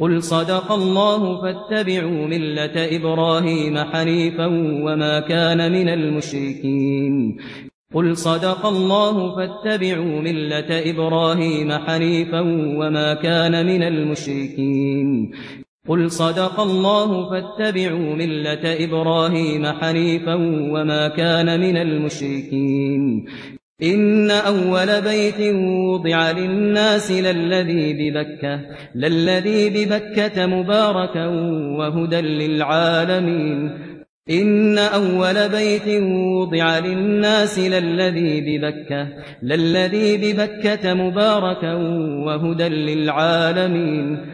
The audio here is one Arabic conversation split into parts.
قل صدق الله فاتبعوا ملة إبراهيم حنيفا وما كان من المشركين. قل صدق الله فاتبعوا ملة إبراهيم حنيفا وما كان من المشركين. قل صدق الله فاتبعوا ملة إبراهيم حنيفا وما كان من المشركين. إن أول بيت وضع للناس للذي ببكة للذي ببكة مباركا وهدى للعالمين. إن أول بيت وضع للناس للذي ببكة للذي ببكة مباركا وهدى للعالمين.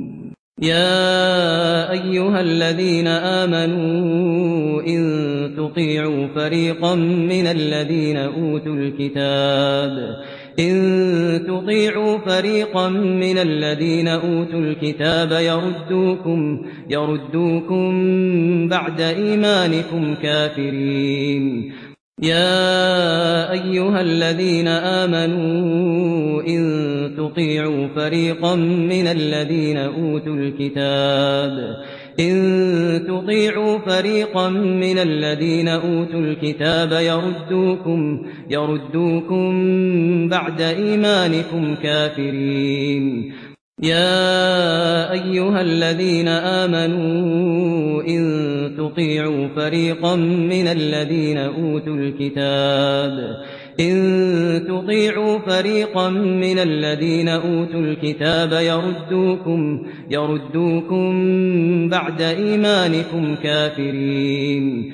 يا ايها الذين امنوا ان تطيعوا فريقا من الذين اوتوا الكتاب ان تطيعوا فريقا من الذين اوتوا الكتاب يردوكم يردوكم بعد ايمانكم كافرين يا ايها الذين امنوا ان تطيعوا فريقا من الذين اوتوا الكتاب ان تطيعوا فريقا من الذين اوتوا الكتاب يردوكم يردوكم بعد ايمانكم كافرين يا ايها الذين امنوا ان تطيعوا فريقا من الذين اوتوا الكتاب ان تطيعوا فريقا من الذين اوتوا الكتاب يردوكم يردوكم بعد ايمانكم كافرين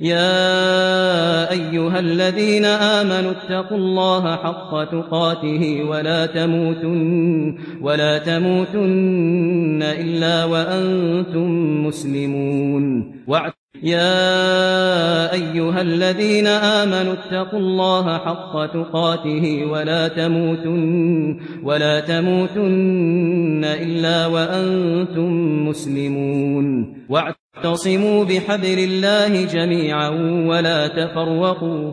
يا أيها الذين آمنوا اتقوا الله حق تقاته ولا تموتن ولا تموتن إلا وأنتم مسلمون. يا أيها الذين آمنوا اتقوا الله حق تقاته ولا تموتن ولا تموتن إلا وأنتم مسلمون. واعتصموا بحبل الله جميعا ولا تفرقوا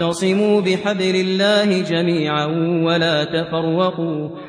واعتصموا بحبل الله جميعا ولا تفرقوا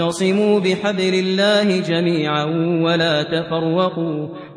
واعتصموا بحبل الله جميعا ولا تفرقوا.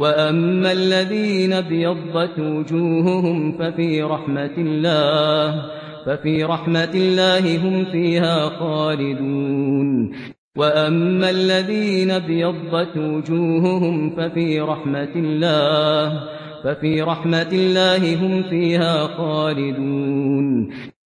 وأما الذين بيضت وجوههم ففي رحمة الله ففي رحمة الله هم فيها خالدون وأما الذين بيضت وجوههم ففي رحمة الله ففي رحمة الله هم فيها خالدون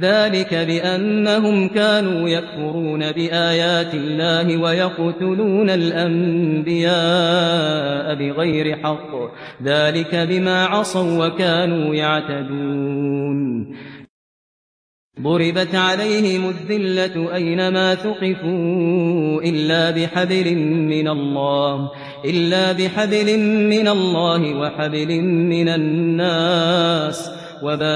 ذلك بأنهم كانوا يكفرون بآيات الله ويقتلون الأنبياء بغير حق. ذلك بما عصوا وكانوا يعتدون. ضربت عليهم الذلة أينما ثقفوا إلا بحبل من الله إلا بحبل من الله وحبل من الناس. وباءوا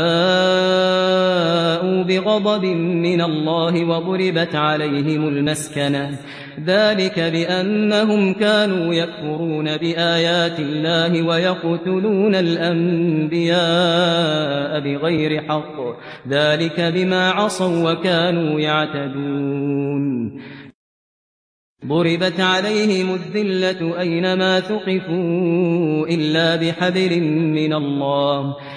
بغضب من الله وضربت عليهم المسكنة. ذلك بأنهم كانوا يكفرون بآيات الله ويقتلون الأنبياء بغير حق. ذلك بما عصوا وكانوا يعتدون. ضربت عليهم الذلة أينما ثقفوا إلا بحبل من الله.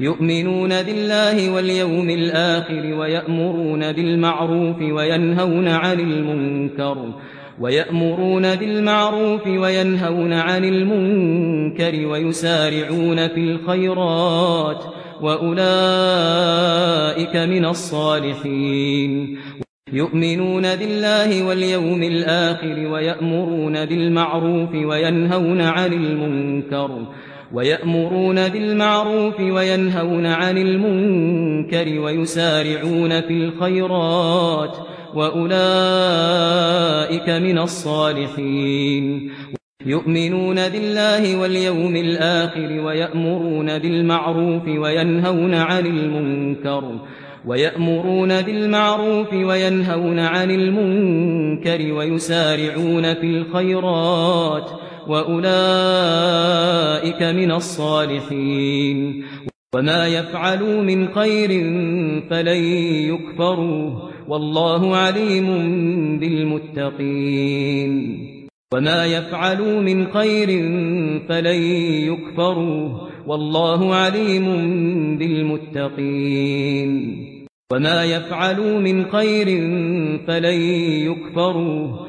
يؤمنون بالله واليوم الآخر ويأمرون بالمعروف وينهون عن المنكر ويأمرون بالمعروف وينهون عن المنكر ويسارعون في الخيرات وأولئك من الصالحين يؤمنون بالله واليوم الآخر ويأمرون بالمعروف وينهون عن المنكر ويأمرون بالمعروف وينهون عن المنكر ويسارعون في الخيرات وأولئك من الصالحين. يؤمنون بالله واليوم الآخر ويأمرون بالمعروف وينهون عن المنكر ويأمرون بالمعروف وينهون عن المنكر ويسارعون في الخيرات وأولئك من الصالحين وما يفعلوا من خير فلن يكفروه والله عليم بالمتقين وما يفعلوا من خير فلن يكفروه والله عليم بالمتقين وما يفعلوا من خير فلن يكفروه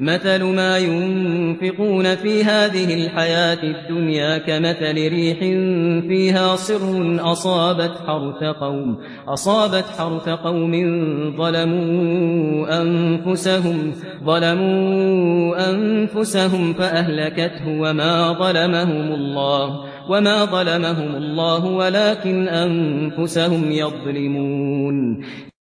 مثل ما ينفقون في هذه الحياة الدنيا كمثل ريح فيها صر أصابت حرث قوم أصابت حرث قوم ظلموا أنفسهم ظلموا أنفسهم فأهلكته وما ظلمهم الله وما ظلمهم الله ولكن أنفسهم يظلمون.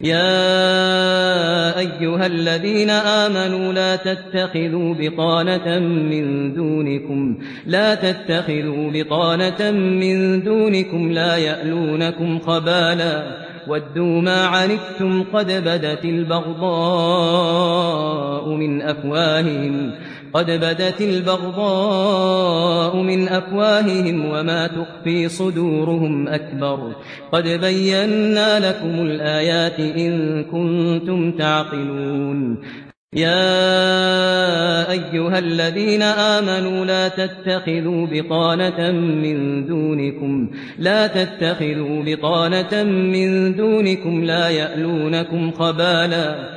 يا أيها الذين آمنوا لا تتخذوا بطانة من دونكم لا تتخذوا بطانة من دونكم لا يألونكم خبالا ودوا ما عنتم قد بدت البغضاء من أفواههم. قد بدت البغضاء من أفواههم وما تخفي صدورهم أكبر. قد بينا لكم الآيات إن كنتم تعقلون. يا أيها الذين آمنوا لا تتخذوا بطانة من دونكم لا تتخذوا بطانة من دونكم لا يألونكم خبالا.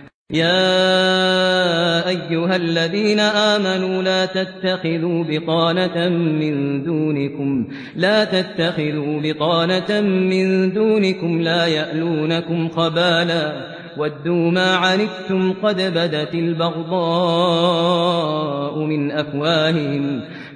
يا أيها الذين آمنوا لا تتخذوا بطانة من دونكم لا تتخذوا بطانة من دونكم لا يألونكم خبالا. ودوا ما عنتم قد بدت البغضاء من أفواههم.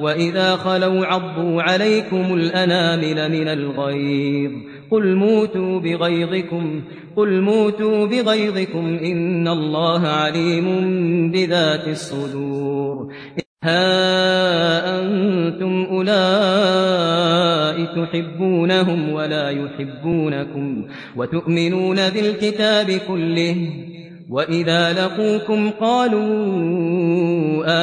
وإذا خلوا عضوا عليكم الأنامل من الغيظ قل موتوا بغيظكم قل موتوا بغيظكم إن الله عليم بذات الصدور ها أنتم أولئك تحبونهم ولا يحبونكم وتؤمنون بالكتاب كله وإذا لقوكم قالوا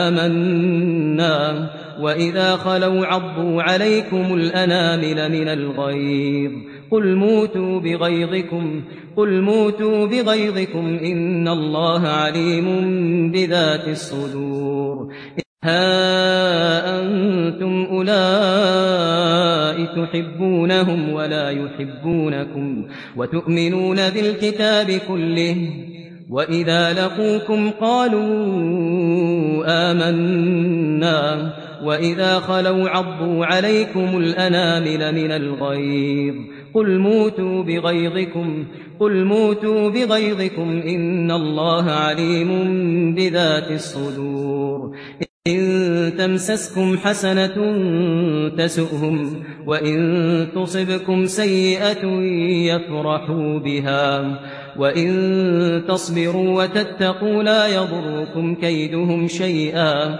آمنا وَإِذَا خَلَوْا عَضُّوا عَلَيْكُمُ الْأَنَامِلَ مِنَ الْغَيْظِ قُلْ مُوتُوا بِغَيْظِكُمْ قُلْ مُوتُوا بِغَيْظِكُمْ إِنَّ اللَّهَ عَلِيمٌ بِذَاتِ الصُّدُورِ ها أنتم أولئك تحبونهم ولا يحبونكم وتؤمنون بالكتاب كله وإذا لقوكم قالوا آمنا وَإِذَا خَلَوْا عَضُّوا عَلَيْكُمُ الْأَنَامِلَ مِنَ الْغَيْظِ قُلْ مُوتُوا بِغَيْظِكُمْ قُلْ مُوتُوا بِغَيْظِكُمْ إِنَّ اللَّهَ عَلِيمٌ بِذَاتِ الصُّدُورِ إِن تَمْسَسْكُمْ حَسَنَةٌ تَسُؤْهُمْ وَإِن تُصِبْكُمْ سَيِّئَةٌ يَفْرَحُوا بِهَا وَإِن تَصْبِرُوا وَتَتَّقُوا لَا يَضُرُّكُمْ كَيْدُهُمْ شَيْئًا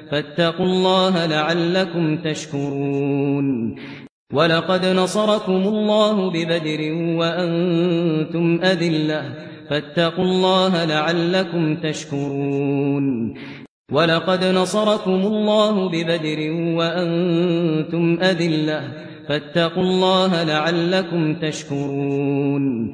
فاتقوا الله لعلكم تشكرون. ولقد نصركم الله ببدر وأنتم أذلة. فاتقوا الله لعلكم تشكرون. ولقد نصركم الله ببدر وأنتم أذلة. فاتقوا الله لعلكم تشكرون.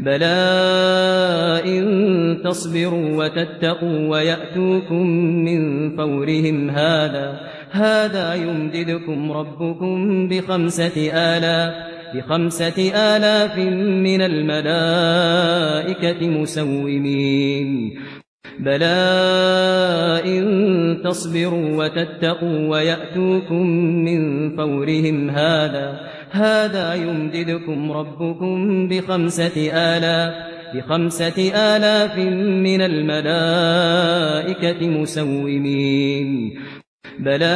بلاء إن تصبروا وتتقوا ويأتوكم من فورهم هذا هذا يمددكم ربكم بخمسة آلاف بخمسة آلاف من الملائكة مسومين. بلاء إن تصبروا وتتقوا ويأتوكم من فورهم هذا هذا يمددكم ربكم بخمسة آلاف بخمسة آلاف من الملائكة مسومين. بلى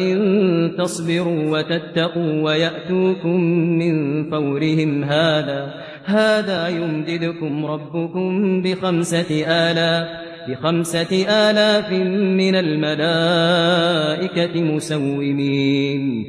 إن تصبروا وتتقوا ويأتوكم من فورهم هذا هذا يمددكم ربكم بخمسة آلاف بخمسة آلاف من الملائكة مسومين.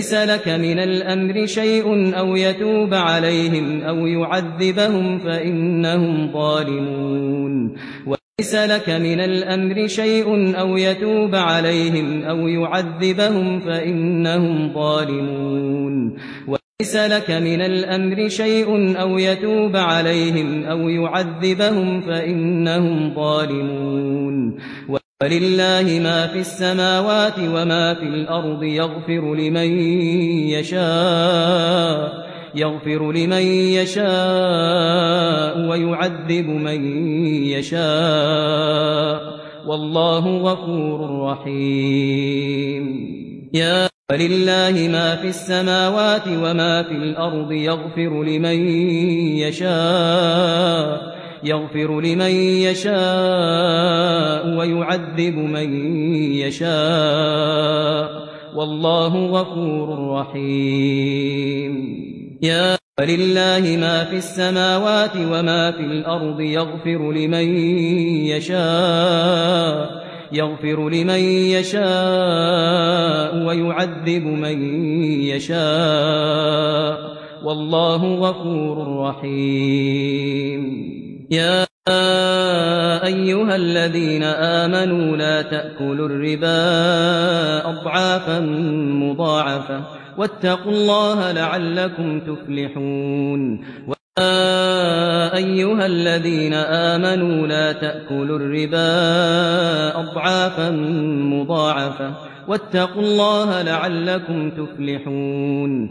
ليس لك من الأمر شيء أو يتوب عليهم أو يعذبهم فإنهم ظالمون. ليس لك من الأمر شيء أو يتوب عليهم أو يعذبهم فإنهم ظالمون. ليس لك من الأمر شيء أو يتوب عليهم أو يعذبهم فإنهم ظالمون. فلله ما في السماوات وما في الأرض يغفر لمن يشاء يغفر لمن يشاء ويعذب من يشاء والله غفور رحيم. يا فلله ما في السماوات وما في الأرض يغفر لمن يشاء يغفر لمن يشاء ويعذب من يشاء. والله غفور رحيم. يا لله ما في السماوات وما في الأرض يغفر لمن يشاء. يغفر لمن يشاء ويعذب من يشاء. والله غفور رحيم. يا ايها الذين امنوا لا تاكلوا الربا اضعافا مضاعفه واتقوا الله لعلكم تفلحون ايها الذين امنوا لا تاكلوا الربا اضعافا مضاعفه واتقوا الله لعلكم تفلحون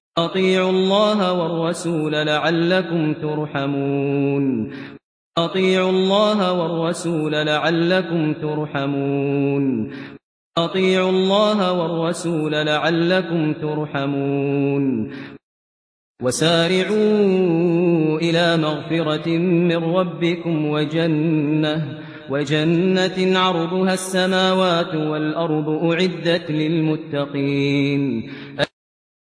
أطيعوا الله والرسول لعلكم ترحمون. أطيعوا الله والرسول لعلكم ترحمون. أطيعوا الله والرسول لعلكم ترحمون. وسارعوا إلى مغفرة من ربكم وجنة وجنة عرضها السماوات والأرض أعدت للمتقين.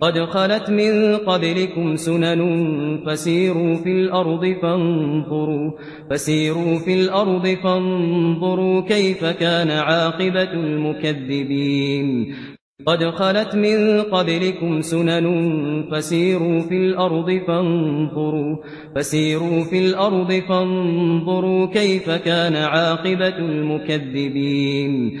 قد خلت من قبلكم سنن فسيروا في الأرض فانظروا, فسيروا في الأرض فانظروا كيف كان عاقبة المكذبين. قد خلت من قبلكم سنن فسيروا في الأرض فانظروا, فسيروا في الأرض فانظروا كيف كان عاقبة المكذبين.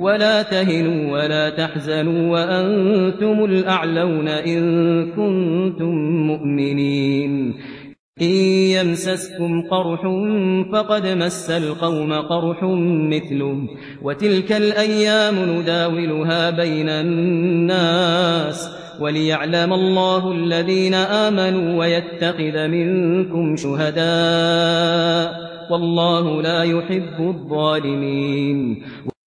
ولا تهنوا ولا تحزنوا وأنتم الأعلون إن كنتم مؤمنين. إن يمسسكم قرح فقد مس القوم قرح مثله وتلك الأيام نداولها بين الناس وليعلم الله الذين آمنوا ويتقذ منكم شهداء والله لا يحب الظالمين.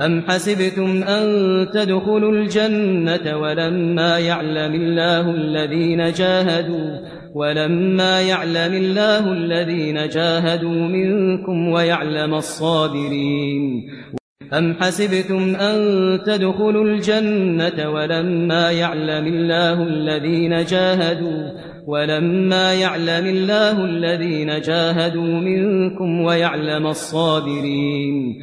أم حسبتم أن تدخلوا الجنة ولما يعلم الله الذين جاهدوا ولما يعلم الله الذين جاهدوا منكم ويعلم الصابرين أم حسبتم أن تدخلوا الجنة ولما يعلم الله الذين جاهدوا ولما يعلم الله الذين جاهدوا منكم ويعلم الصابرين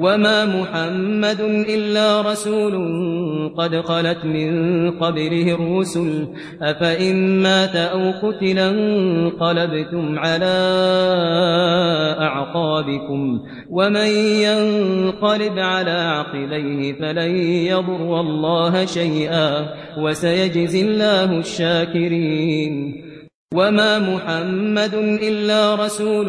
وما محمد إلا رسول قد خلت من قبله الرسل أفإن مات أو قُتِلَ قلبتم على أعقابكم ومن ينقلب على عقبيه فلن يضر الله شيئا وسيجزي الله الشاكرين وما محمد إلا رسول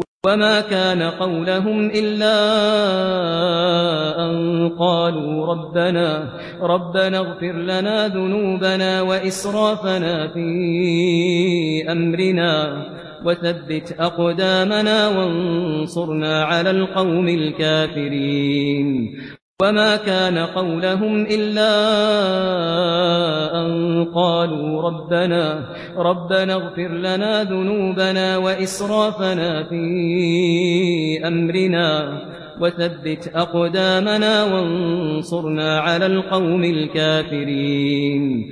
وما كان قولهم إلا أن قالوا ربنا ربنا اغفر لنا ذنوبنا وإسرافنا في أمرنا وثبت أقدامنا وانصرنا على القوم الكافرين وما كان قولهم إلا أن قالوا ربنا ربنا اغفر لنا ذنوبنا وإسرافنا في أمرنا وثبت أقدامنا وانصرنا على القوم الكافرين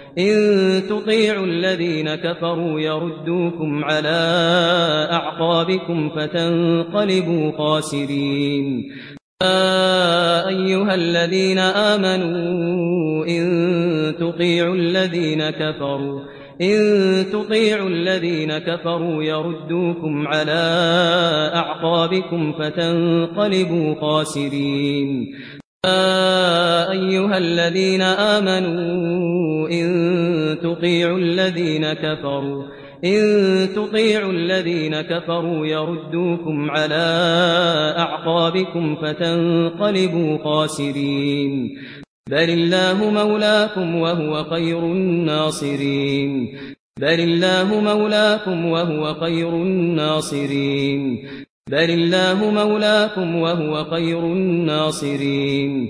إن تطيعوا الذين كفروا يردوكم على أعقابكم فتنقلبوا خاسرين. يا أيها الذين آمنوا إن تطيعوا الذين كفروا إن تطيعوا الذين كفروا يردوكم على أعقابكم فتنقلبوا خاسرين. يا أيها الذين آمنوا إن تطيعوا الذين كفروا إن تطيعوا الذين كفروا يردوكم على أعقابكم فتنقلبوا خاسرين. بل الله مولاكم وهو خير الناصرين. بل الله مولاكم وهو خير الناصرين. بل الله مولاكم وهو خير الناصرين.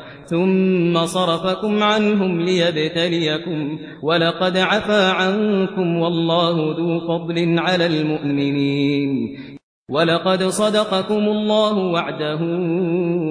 ثم صرفكم عنهم ليبتليكم ولقد عفا عنكم والله ذو فضل على المؤمنين. ولقد صدقكم الله وعده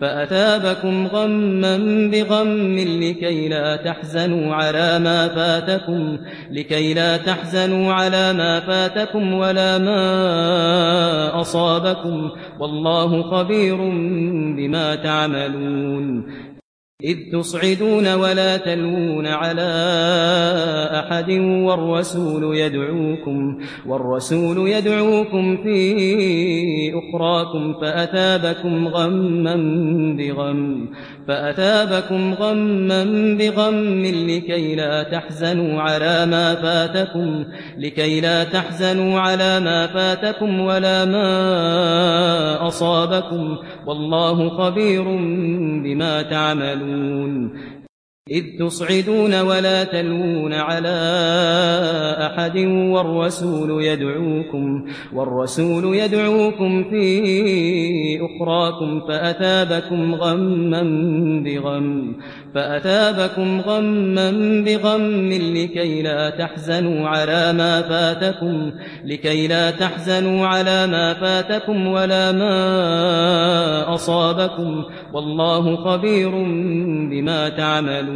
فأتابكم غما بغم لكي لا تحزنوا على ما فاتكم لكي لا تحزنوا على ما فاتكم ولا ما أصابكم. والله خبير بما تعملون. إذ تصعدون ولا تلون على أحد والرسول يدعوكم والرسول يدعوكم في أخراكم فأتابكم غما بغم. فأتابكم غما بغم لكي لا تحزنوا على ما فاتكم لكي لا تحزنوا على ما فاتكم ولا ما أصابكم. والله خبير بما تعملون. إذ تصعدون ولا تلوون على أحد والرسول يدعوكم, والرسول يدعوكم في أخراكم فأتابكم غما بغم فأتابكم غما بغم لكي لا تحزنوا على ما فاتكم لكي لا تحزنوا على ما فاتكم ولا ما أصابكم والله خبير بما تعملون.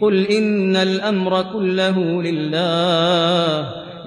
قل إن الأمر كله لله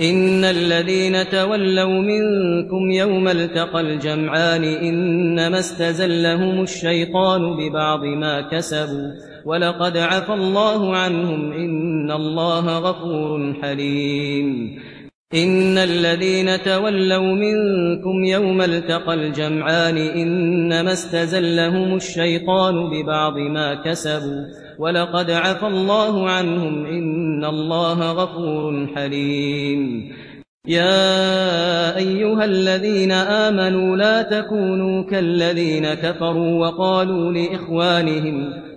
إن الذين تولوا منكم يوم التقى الجمعان إنما استزلهم الشيطان ببعض ما كسبوا ولقد عفا الله عنهم إن الله غفور حليم إن الذين تولوا منكم يوم التقى الجمعان إنما استزلهم الشيطان ببعض ما كسبوا ولقد عفى الله عنهم إن الله غفور حليم. يا أيها الذين آمنوا لا تكونوا كالذين كفروا وقالوا لإخوانهم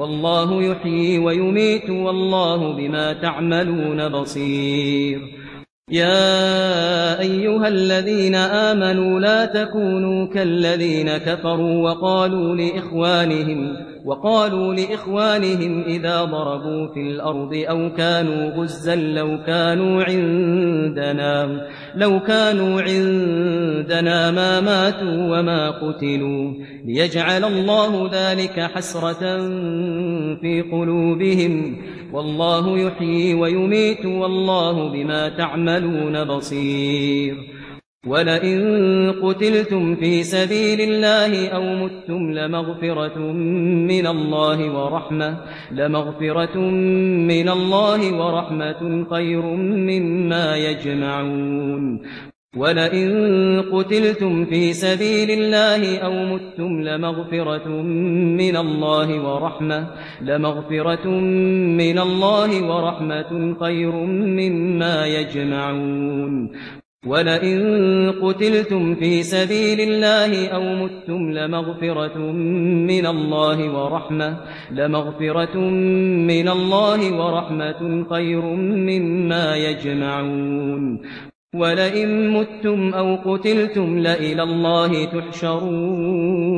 والله يحيي ويميت والله بما تعملون بصير. يا أيها الذين آمنوا لا تكونوا كالذين كفروا وقالوا لإخوانهم وقالوا لإخوانهم إذا ضربوا في الأرض أو كانوا غزا لو كانوا عندنا لو كانوا عندنا ما ماتوا وما قتلوا ليجعل الله ذلك حسرة في قلوبهم. والله يحيي ويميت والله بما تعملون بصير. ولئن قتلتم في سبيل الله أو متتم لمغفرة من الله ورحمة لمغفرة من الله ورحمة خير مما يجمعون. ولئن قتلتم في سبيل الله أو متتم لمغفرة من الله ورحمة لمغفرة من الله ورحمة خير مما يجمعون ولئن قتلتم في سبيل الله أو متتم لمغفرة من الله ورحمة لمغفرة من الله ورحمة خير مما يجمعون ولئن متم أو قتلتم لإلى الله تحشرون.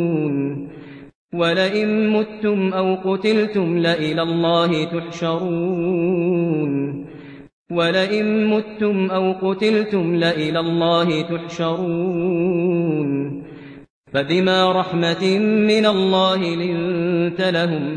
ولئن متم أو قتلتم لإلى الله تحشرون. ولئن متم أو قتلتم لإلى الله تحشرون. فبما رحمة من الله لنت لهم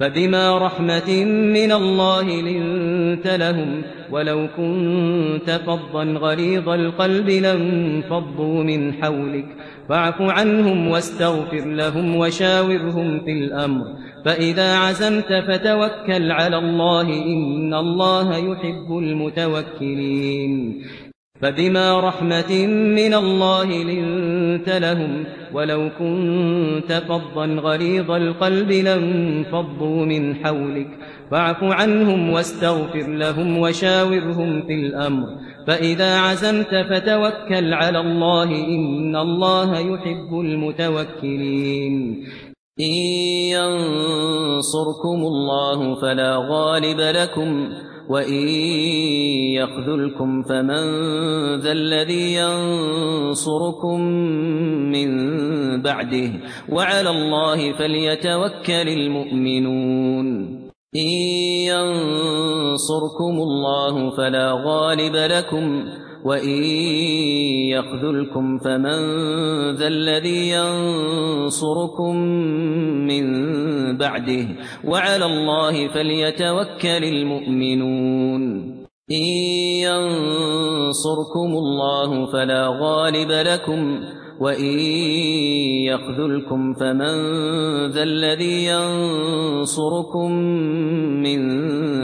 فبما رحمة من الله لنت لهم ولو كنت فضا غليظ القلب لن فضوا من حولك فاعف عنهم واستغفر لهم وشاورهم في الأمر فإذا عزمت فتوكل على الله إن الله يحب المتوكلين فبما رحمة من الله لنت لهم ولو كنت فضا غليظ القلب لانفضوا من حولك فاعف عنهم واستغفر لهم وشاورهم في الأمر فإذا عزمت فتوكل على الله إن الله يحب المتوكلين إن ينصركم الله فلا غالب لكم وَإِن يَخْذُلْكُمْ فَمَن ذَا الَّذِي يَنصُرُكُم مِّن بَعْدِهِ وَعَلَى اللَّهِ فَلْيَتَوَكَّلِ الْمُؤْمِنُونَ إن ينصركم الله فلا غالب لكم وَإِن يَخْذُلْكُمْ فَمَن ذَا الَّذِي يَنصُرُكُم مِّن بَعْدِهِ وَعَلَى اللَّهِ فَلْيَتَوَكَّلِ الْمُؤْمِنُونَ إِن يَنصُرْكُمُ اللَّهُ فَلَا غَالِبَ لَكُمْ وَإِن يَخْذُلْكُمْ فَمَن ذَا الَّذِي يَنصُرُكُم مِّن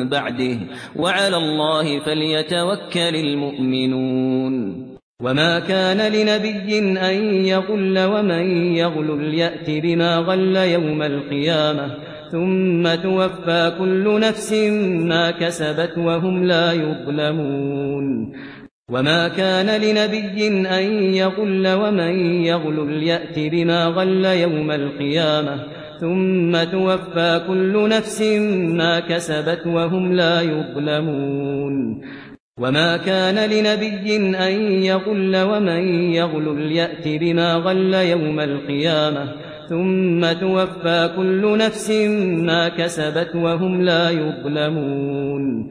بَعْدِهِ وَعَلَى اللَّهِ فَلْيَتَوَكَّلِ الْمُؤْمِنُونَ وما كان لنبي أن يغل ومن يغل يأت بما غل يوم القيامة ثم توفى كل نفس ما كسبت وهم لا يظلمون وما كان لنبي أن يغل ومن يغل يأت بما غل يوم القيامة ثم توفى كل نفس ما كسبت وهم لا يظلمون وما كان لنبي أن يغل ومن يغل يأت بما غل يوم القيامة ثم توفى كل نفس ما كسبت وهم لا يظلمون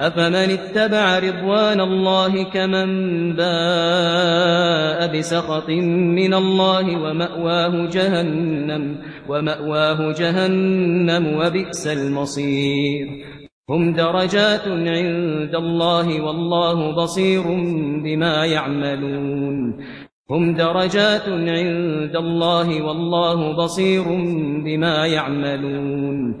أفمن اتبع رضوان الله كمن باء بسخط من الله ومأواه جهنم ومأواه جهنم وبئس المصير. هم درجات عند الله والله بصير بما يعملون. هم درجات عند الله والله بصير بما يعملون.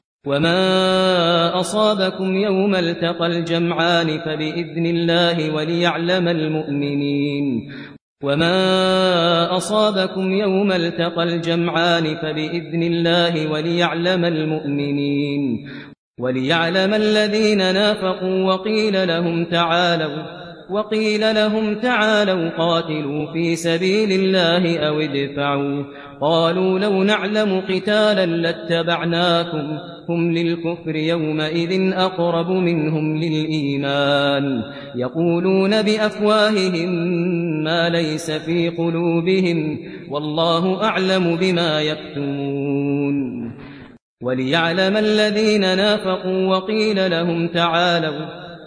وما أصابكم يوم التقى الجمعان فبإذن الله وليعلم المؤمنين وما أصابكم يوم التقى الجمعان فبإذن الله وليعلم المؤمنين وليعلم الذين نافقوا وقيل لهم تعالوا وقيل لهم تعالوا قاتلوا في سبيل الله أو ادفعوا قالوا لو نعلم قتالا لاتبعناكم هم للكفر يومئذ أقرب منهم للإيمان يقولون بأفواههم ما ليس في قلوبهم والله أعلم بما يكتمون وليعلم الذين نافقوا وقيل لهم تعالوا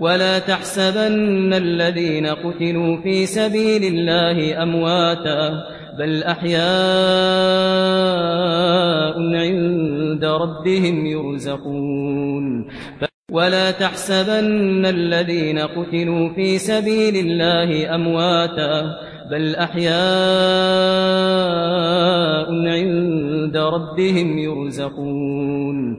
ولا تحسبن الذين قتلوا في سبيل الله أمواتا بل أحياء عند ربهم يرزقون. ولا تحسبن الذين قتلوا في سبيل الله أمواتا بل أحياء عند ربهم يرزقون.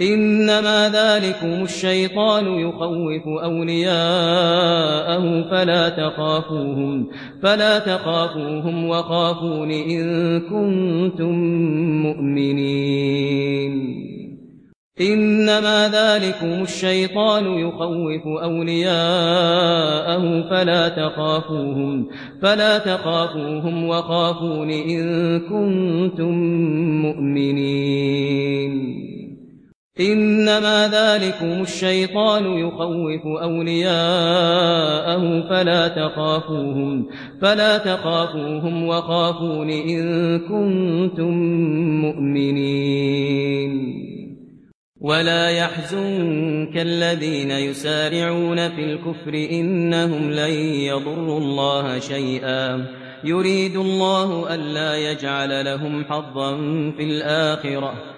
إنما ذلكم الشيطان يخوف أولياءه فلا تخافوهم فلا تخافوهم وخافون إن كنتم مؤمنين. إنما ذلكم الشيطان يخوف أولياءه فلا تخافوهم فلا تخافوهم وخافون إن كنتم مؤمنين. إنما ذلكم الشيطان يخوف أولياءه فلا تخافوهم فلا تخافوهم وخافون إن كنتم مؤمنين. ولا يحزنك الذين يسارعون في الكفر إنهم لن يضروا الله شيئا. يريد الله ألا يجعل لهم حظا في الآخرة.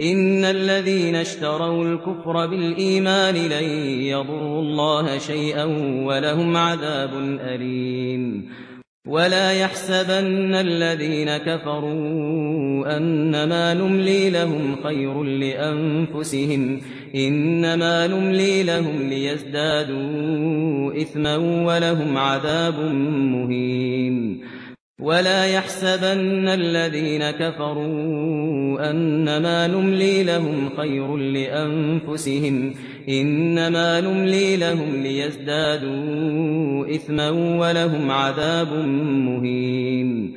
ان الذين اشتروا الكفر بالايمان لن يضروا الله شيئا ولهم عذاب اليم ولا يحسبن الذين كفروا انما نملي لهم خير لانفسهم انما نملي لهم ليزدادوا اثما ولهم عذاب مهين ولا يحسبن الذين كفروا انما نملي لهم خير لانفسهم انما نملي لهم ليزدادوا اثما ولهم عذاب مهين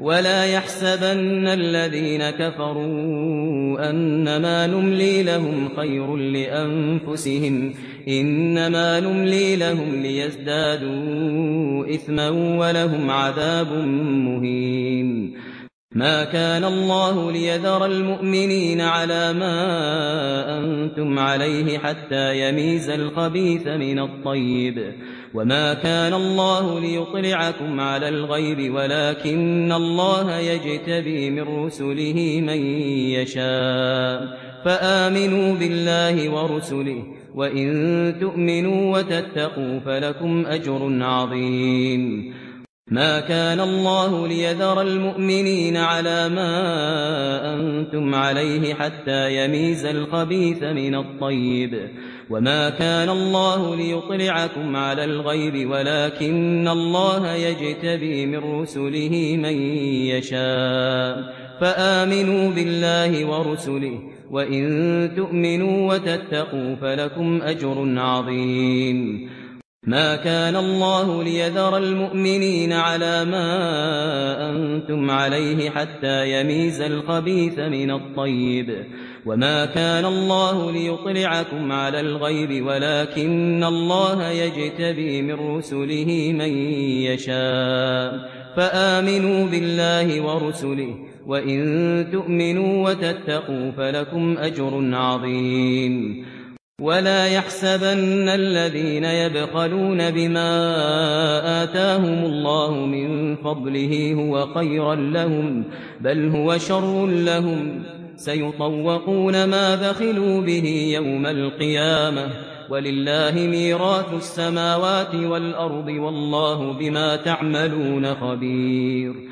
ولا يحسبن الذين كفروا انما نملي لهم خير لانفسهم إنما نملي لهم ليزدادوا إثما ولهم عذاب مهين. ما كان الله ليذر المؤمنين على ما أنتم عليه حتى يميز الخبيث من الطيب. وما كان الله ليطلعكم على الغيب ولكن الله يجتبي من رسله من يشاء. فآمنوا بالله ورسله. وَإِن تُؤْمِنُوا وَتَتَّقُوا فَلَكُمْ أَجْرٌ عَظِيمٌ. ما كان الله ليذر المؤمنين على ما أنتم عليه حتى يميز الخبيث من الطيب. وما كان الله ليطلعكم على الغيب ولكن الله يجتبي من رسله من يشاء. فآمنوا بالله ورسله وَإِن تُؤْمِنُوا وَتَتَّقُوا فَلَكُمْ أَجْرٌ عَظِيمٌ. ما كان الله ليذر المؤمنين على ما أنتم عليه حتى يميز الخبيث من الطيب. وما كان الله ليطلعكم على الغيب ولكن الله يجتبي من رسله من يشاء. فآمنوا بالله ورسله وَإِن تُؤْمِنُوا وَتَتَّقُوا فَلَكُمْ أَجْرٌ عَظِيمٌ. وَلَا يَحْسَبَنَّ الَّذِينَ يَبْخَلُونَ بِمَا آتَاهُمُ اللَّهُ مِنْ فَضْلِهِ هُوَ خَيْرٌ لَهُمْ بَلْ هُوَ شَرٌّ لَهُمْ. سَيُطَوَّقُونَ مَا بَخِلُوا بِهِ يَوْمَ الْقِيَامَةِ. وَلِلَّهِ مِيرَاثُ السَّمَاوَاتِ وَالْأَرْضِ وَاللَّهُ بِمَا تَعْمَلُونَ خَبِيرٌ.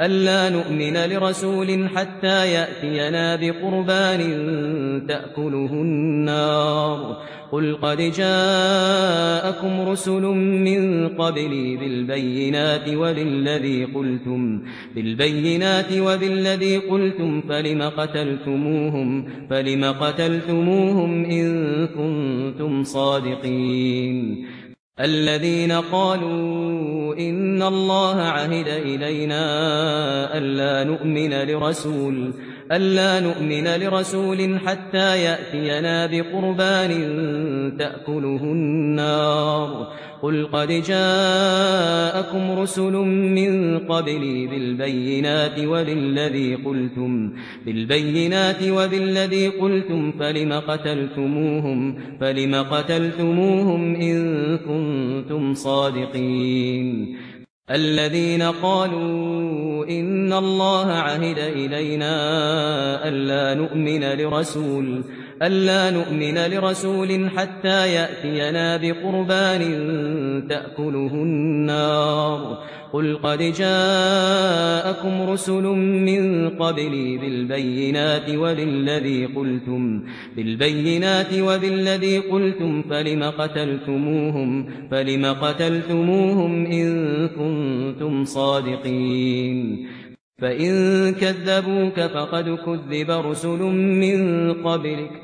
ألا نؤمن لرسول حتى يأتينا بقربان تأكله النار قل قد جاءكم رسل من قبلي بالبينات وبالذي قلتم بالبينات وبالذي قلتم فلم قتلتموهم فلم قتلتموهم إن كنتم صادقين الذين قالوا إن الله عهد إلينا ألا نؤمن لرسول ألا نؤمن لرسول حتى يأتينا بقربان تأكله النار قل قد جاءكم رسل من قبلي بالبينات وبالذي قلتم بالبينات وبالذي قلتم فلم قتلتموهم فلم قتلتموهم إن كنتم صادقين الذين قالوا إن الله عهد إلينا ألا نؤمن لرسول ألا نؤمن لرسول حتى يأتينا بقربان تأكله النار قل قد جاءكم رسل من قبلي بالبينات وبالذي قلتم بالبينات وبالذي قلتم فلما قتلتموهم فلما قتلتموهم إن كنتم صادقين فإن كذبوك فقد كذب رسل من قبلك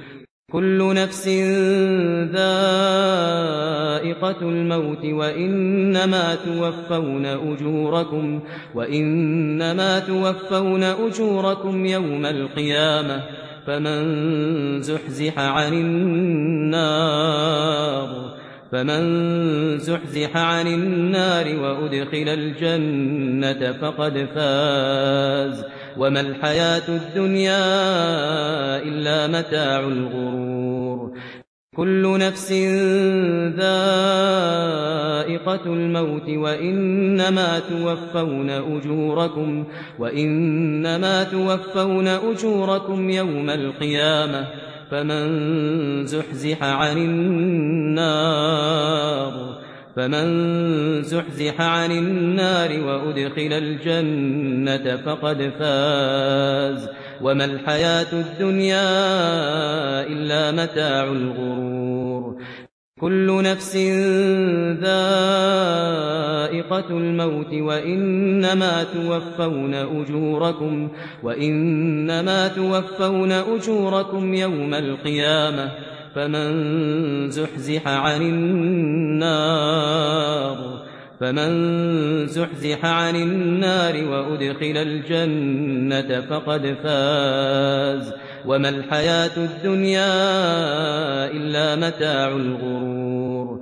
كل نفس ذائقة الموت وإنما توفون أجوركم وإنما توفون أجوركم يوم القيامة فمن زحزح عن النار فمن زحزح عن النار وأدخل الجنة فقد فاز وما الحياة الدنيا إلا متاع الغرور كل نفس ذائقة الموت وإنما توفون أجوركم وإنما توفون أجوركم يوم القيامة فمن زحزح عن النار فمن زحزح عن النار وأدخل الجنة فقد فاز وما الحياة الدنيا إلا متاع الغرور كل نفس ذائقة الموت وإنما توفون أجوركم وإنما توفون أجوركم يوم القيامة فمن زحزح عن النار فمن زحزح عن النار وأدخل الجنة فقد فاز. وما الحياة الدنيا إلا متاع الغرور.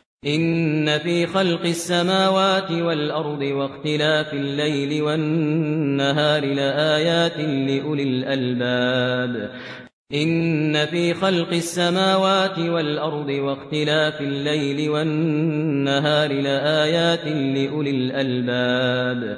ان في خلق السماوات والارض واختلاف الليل والنهار لآيات لأولي الالباب ان في خلق السماوات والارض واختلاف الليل والنهار لآيات لأولي الالباب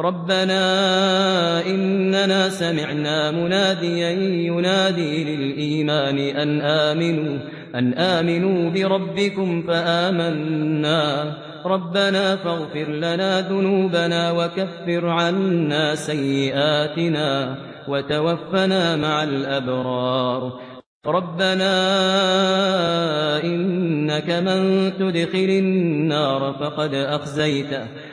ربنا إننا سمعنا مناديا ينادي للإيمان أن آمنوا, أن آمنوا بربكم فآمنا. ربنا فاغفر لنا ذنوبنا وكفر عنا سيئاتنا وتوفنا مع الأبرار. ربنا إنك من تدخل النار فقد أخزيته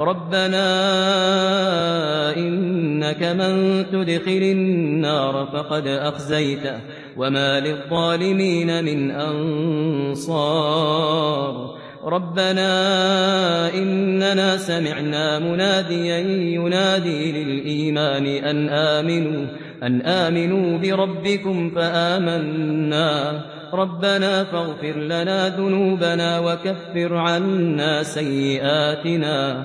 ربنا إنك من تدخل النار فقد أخزيته وما للظالمين من أنصار ربنا إننا سمعنا مناديا ينادي للإيمان أن آمنوا, أن آمنوا بربكم فآمنا ربنا فاغفر لنا ذنوبنا وكفر عنا سيئاتنا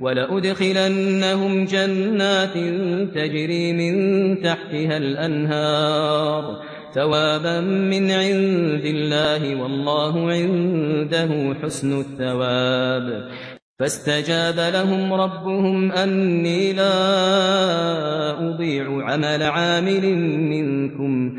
ولأدخلنهم جنات تجري من تحتها الأنهار ثوابا من عند الله والله عنده حسن الثواب. فاستجاب لهم ربهم أني لا أضيع عمل عامل منكم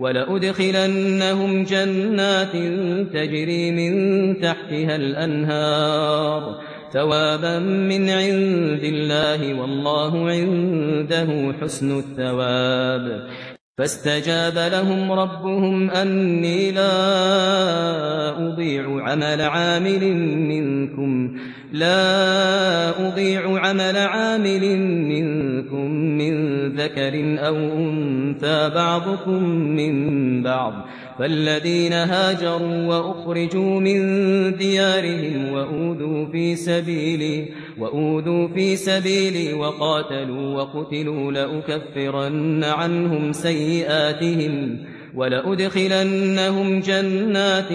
ولأدخلنهم جنات تجري من تحتها الأنهار ثوابا من عند الله والله عنده حسن الثواب. فاستجاب لهم ربهم أني لا أضيع عمل عامل منكم. لا أضيع عمل عامل منكم. من ذكر أو أنثى بعضكم من بعض فالذين هاجروا وأخرجوا من ديارهم وأوذوا في سبيلي وأوذوا في سبيلي وقاتلوا وقتلوا لأكفرن عنهم سيئاتهم ولأدخلنهم جنات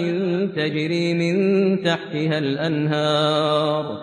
تجري من تحتها الأنهار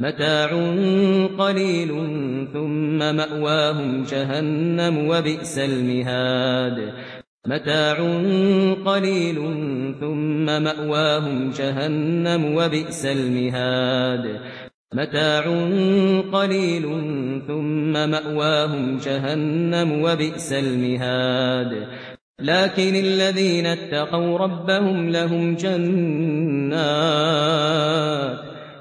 متاع قليل ثم مأواهم جهنم وبئس المهاد. متاع قليل ثم مأواهم جهنم وبئس المهاد. متاع قليل ثم مأواهم جهنم وبئس المهاد. لكن الذين اتقوا ربهم لهم جنات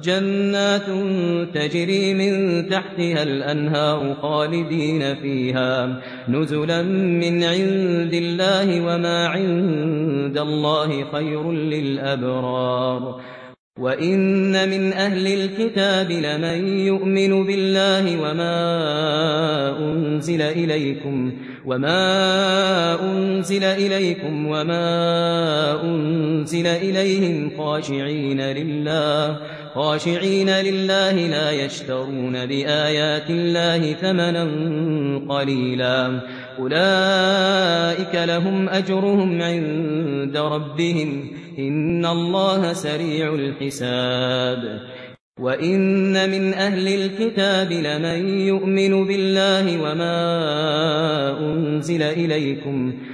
جنات تجري من تحتها الأنهار خالدين فيها. نزلا من عند الله وما عند الله خير للأبرار. وَإِنَّ مِنْ أَهْلِ الْكِتَابِ لَمَن يُؤْمِنُ بِاللَّهِ وَمَا أُنْزِلَ إِلَيْكُمْ وَمَا أُنْزِلَ إِلَيْكُمْ وَمَا أُنْزِلَ إِلَيْهِمْ خَاشِعِينَ لِلَّهِ خاشعين لله لا يشترون بآيات الله ثمنا قليلا. أولئك لهم أجرهم عند ربهم. إن الله سريع الحساب. وإن من أهل الكتاب لمن يؤمن بالله وما أنزل إليكم.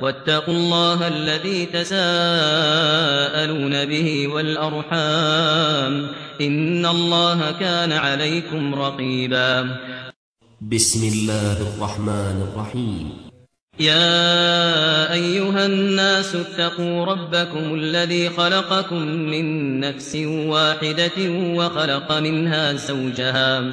واتقوا الله الذي تساءلون به والأرحام إن الله كان عليكم رقيبا. بسم الله الرحمن الرحيم. يا أيها الناس اتقوا ربكم الذي خلقكم من نفس واحدة وخلق منها زوجها وخلق منها زوجها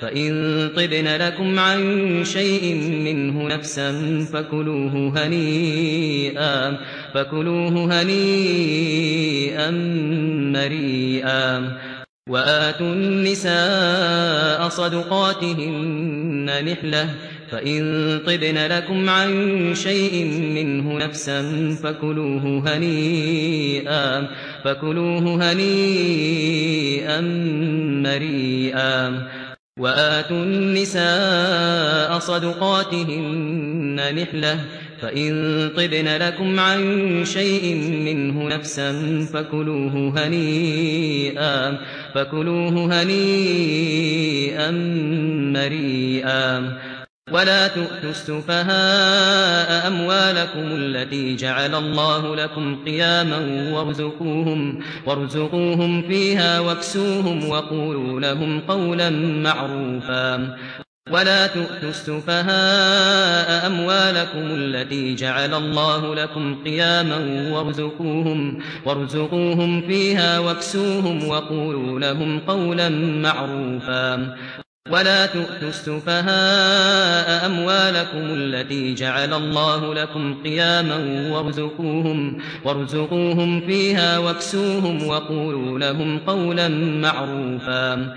فإن طبن لكم عن شيء منه نفسا فكلوه هنيئا فكلوه هنيئا مريئا وآتوا النساء صدقاتهن نحلة فإن طبن لكم عن شيء منه نفسا فكلوه هنيئا فكلوه هنيئا مريئا وآتوا النساء صدقاتهن نحلة فإن طبن لكم عن شيء منه نفسا فكلوه هنيئا فكلوه هنيئا مريئا. ولا تؤتوا السفهاء أموالكم التي جعل الله لكم قياما وارزقوهم وارزقوهم فيها واكسوهم وقولوا لهم قولا معروفا. ولا تؤتوا السفهاء أموالكم التي جعل الله لكم قياما وارزقوهم وارزقوهم فيها واكسوهم وقولوا لهم قولا معروفا. ولا تؤتوا السفهاء اموالكم التي جعل الله لكم قياما وارزقوهم وارزقوهم فيها واكسوهم وقولوا لهم قولا معروفا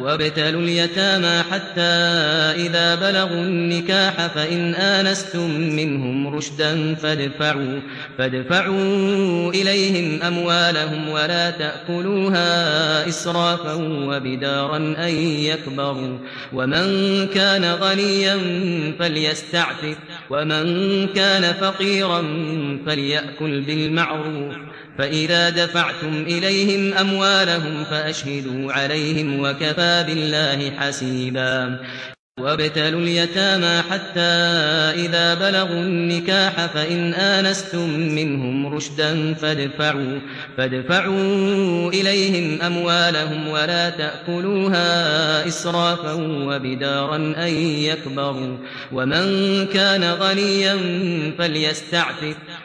وابتلوا اليتامى حتى إذا بلغوا النكاح فإن آنستم منهم رشدا فادفعوا, فادفعوا إليهم أموالهم ولا تأكلوها إسرافا وبدارا أن يكبروا. ومن كان غنيا فليستعفف ومن كان فقيرا فليأكل بالمعروف. فإذا دفعتم إليهم أموالهم فأشهدوا عليهم وكفى بالله حسيبا. وابتلوا اليتامى حتى إذا بلغوا النكاح فإن آنستم منهم رشدا فادفعوا, فادفعوا إليهم أموالهم ولا تأكلوها إسرافا وبدارا أن يكبروا. ومن كان غنيا فليستعفف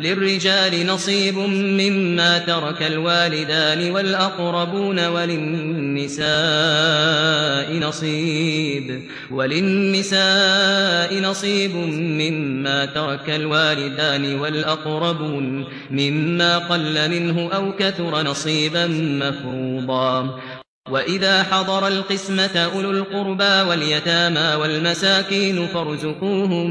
للرجال نصيب مما ترك الوالدان والأقربون وللنساء نصيب وللنساء نصيب مما ترك الوالدان والأقربون مما قل منه أو كثر نصيبا مفروضا وَإِذَا حَضَرَ الْقِسْمَةَ أُولُو الْقُرْبَى وَالْيَتَامَى وَالْمَسَاكِينُ فَارْزُقُوهُم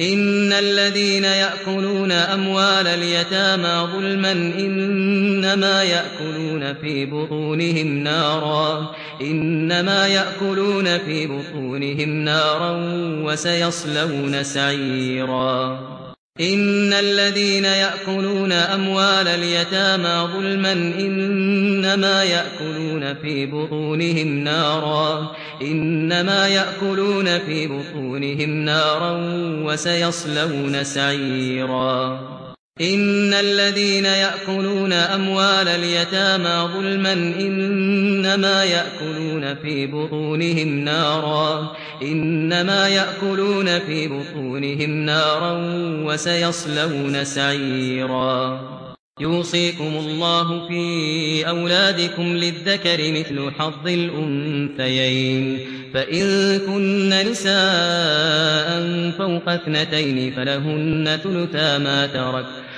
ان الذين ياكلون اموال اليتامى ظلما انما ياكلون في بطونهم نارا انما ياكلون في بطونهم نارا وسيصلون سعيرا ان الذين ياكلون اموال اليتامى ظلما انما ياكلون في بطونهم نارا انما ياكلون في بطونهم نارا وسيصلون سعيرا ان الذين ياكلون اموال اليتامى ظلما انما ياكلون في بطونهم نارا انما ياكلون في بطونهم نارا وسيصلون سعيرا يوصيكم الله في اولادكم للذكر مثل حظ الانثيين فان كن نساء فوق اثنتين فلهن ثلثا ما ترك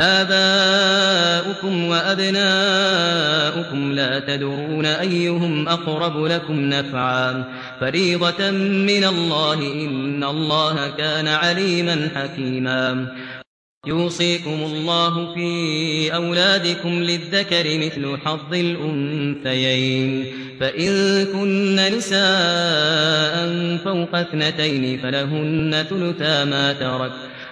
آباؤكم وأبناؤكم لا تدرون أيهم أقرب لكم نفعا. فريضة من الله إن الله كان عليما حكيما. يوصيكم الله في أولادكم للذكر مثل حظ الأنثيين. فإن كن نساء فوق اثنتين فلهن ثلثا ما ترك.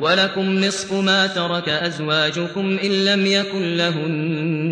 ولكم نصف ما ترك أزواجكم إن لم يكن لهن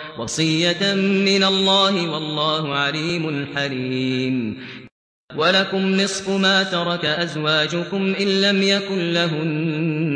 وصية من الله والله عليم حليم. ولكم نصف ما ترك أزواجكم إن لم يكن لهن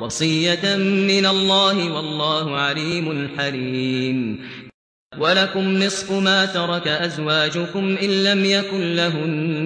وصية من الله والله عليم حليم. ولكم نصف ما ترك أزواجكم إن لم يكن لهن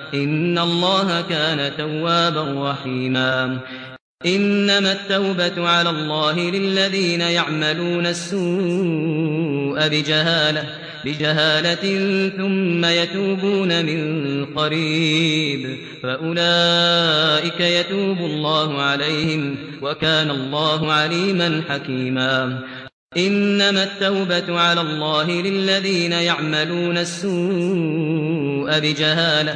ان الله كان توابا رحيما انما التوبه على الله للذين يعملون السوء بجهاله بجهاله ثم يتوبون من قريب فاولئك يتوب الله عليهم وكان الله عليما حكيما انما التوبه على الله للذين يعملون السوء بجهاله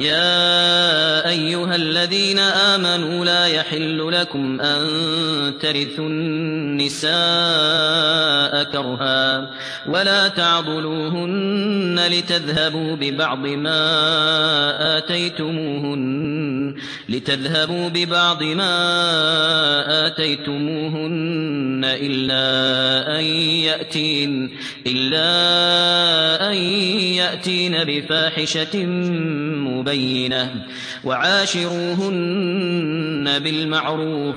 يا ايها الذين امنوا لا يحل لكم ان ترثوا النساء آثرها ولا تعضلوهن لتذهبوا ببعض ما آتيتموهن لتذهبوا ببعض ما آتيتموهن إلا أن يأتين إلا أن يأتين بفاحشة مبينة وعاشروهن بالمعروف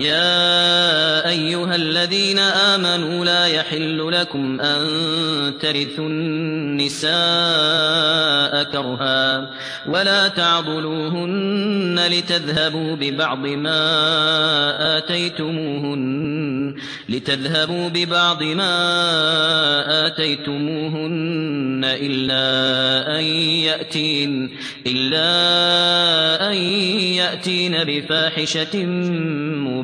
يا ايها الذين امنوا لا يحل لكم ان ترثوا النساء كرها ولا تعضلوهن لتذهبوا ببعض ما اتيتموهن لتذهبوا ببعض ما اتيتموهن الا ان ياتين الا ان ياتين بفاحشه مبينة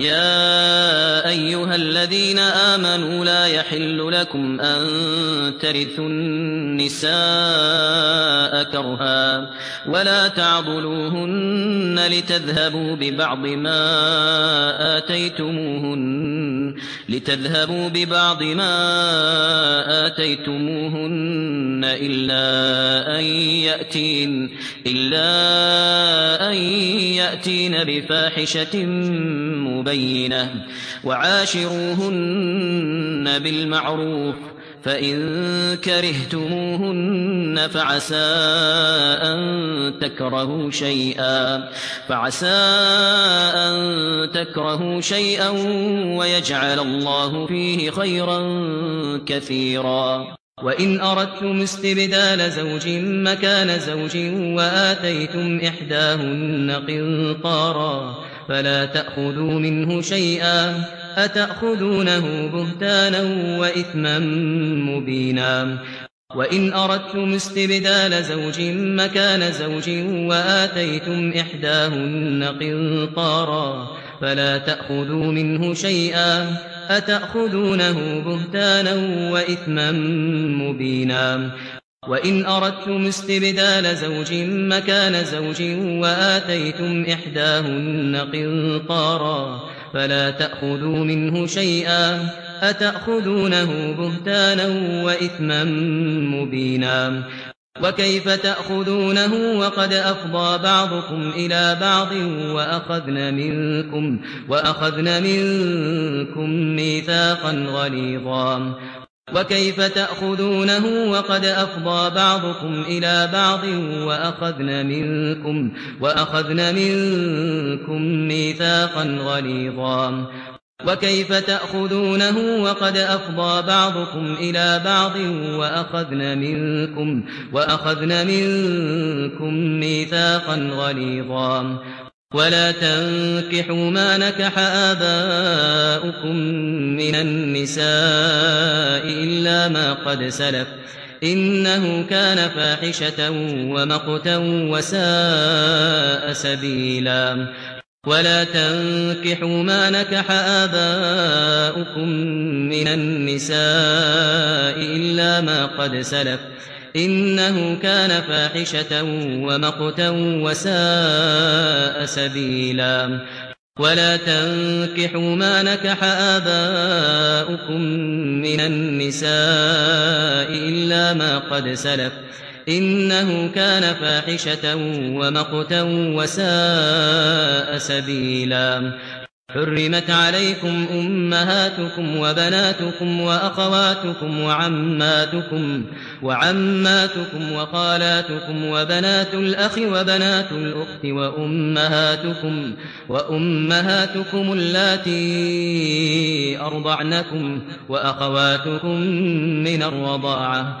يا ايها الذين امنوا لا يحل لكم ان ترثوا النساء كرها ولا تعضلوهن لتذهبوا ببعض ما اتيتموهن لتذهبوا ببعض ما اتيتموهن الا ان ياتين الا ان ياتين بفاحشه مبينة بينة وعاشروهن بالمعروف فإن كرهتموهن فعسى أن تكرهوا شيئا. فعسى أن تكرهوا شيئا ويجعل الله فيه خيرا كثيرا. وَإِنْ أَرَدْتُمْ اسْتِبْدَالَ زَوْجٍ مَّكَانَ زَوْجٍ وَآتَيْتُمْ إِحْدَاهُنَّ قِنطَارًا. فلا تأخذوا منه شيئا أتأخذونه بهتانا وإثما مبينا وإن أردتم استبدال زوج مكان زوج وآتيتم إحداهن قنطارا فلا تأخذوا منه شيئا أتأخذونه بهتانا وإثما مبينا وَإِنْ أَرَدْتُمْ اسْتِبْدَالَ زَوْجٍ مَّكَانَ زَوْجٍ وَآتَيْتُمْ إِحْدَاهُنَّ قِنطَارًا فَلَا تَأْخُذُوا مِنْهُ شَيْئًا أَتَأْخُذُونَهُ بُهْتَانًا وَإِثْمًا مُّبِينًا وَكَيْفَ تَأْخُذُونَهُ وَقَدْ أَفْضَى بَعْضُكُمْ إِلَى بَعْضٍ وَأَخَذْنَ مِنكُمْ وَأَخَذْنَ مِنكُم مِّيثَاقًا غَلِيظًا وكيف تأخذونه وقد أفضى بعضكم إلى بعض وأخذنا منكم, وأخذنا منكم ميثاقا غليظا. وكيف تأخذونه وقد أفضى بعضكم إلى بعض وأخذنا منكم, وأخذنا منكم ميثاقا غليظا. ولا تنكحوا ما نكح آباؤكم من النساء إلا ما قد سلف إنه كان فاحشة ومقتا وساء سبيلا ولا تنكحوا ما نكح آباؤكم من النساء إلا ما قد سلف إنه كان فاحشة ومقتا وساء سبيلا. ولا تنكحوا ما نكح آباؤكم من النساء إلا ما قد سلف. إنه كان فاحشة ومقتا وساء سبيلا. حرمت عليكم امهاتكم وبناتكم واخواتكم وعماتكم وعماتكم وخالاتكم وبنات الاخ وبنات الاخت وامهاتكم وامهاتكم اللاتي ارضعنكم واخواتكم من الرضاعه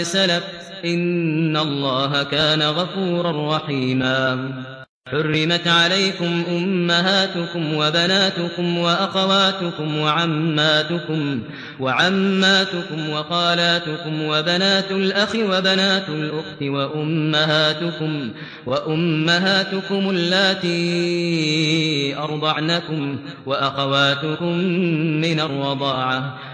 قد سلف إن الله كان غفورا رحيما. حرمت عليكم أمهاتكم وبناتكم وأخواتكم وعماتكم وعماتكم وخالاتكم وبنات الأخ وبنات الأخت وأمهاتكم وأمهاتكم اللاتي أرضعنكم وأخواتكم من الرضاعة.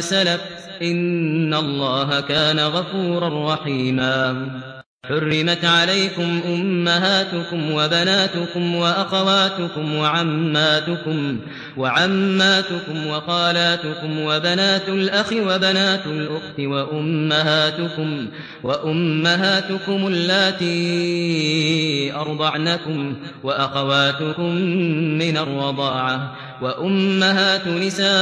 سلف. إن الله كان غفورا رحيما. حرمت عليكم امهاتكم وبناتكم واخواتكم وعماتكم وعماتكم وخالاتكم وبنات الاخ وبنات الاخت وامهاتكم وامهاتكم اللاتي ارضعنكم واخواتكم من الرضاعه وامهات نسائكم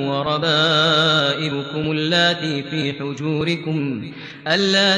وربائبكم اللاتي في حجوركم اللاتي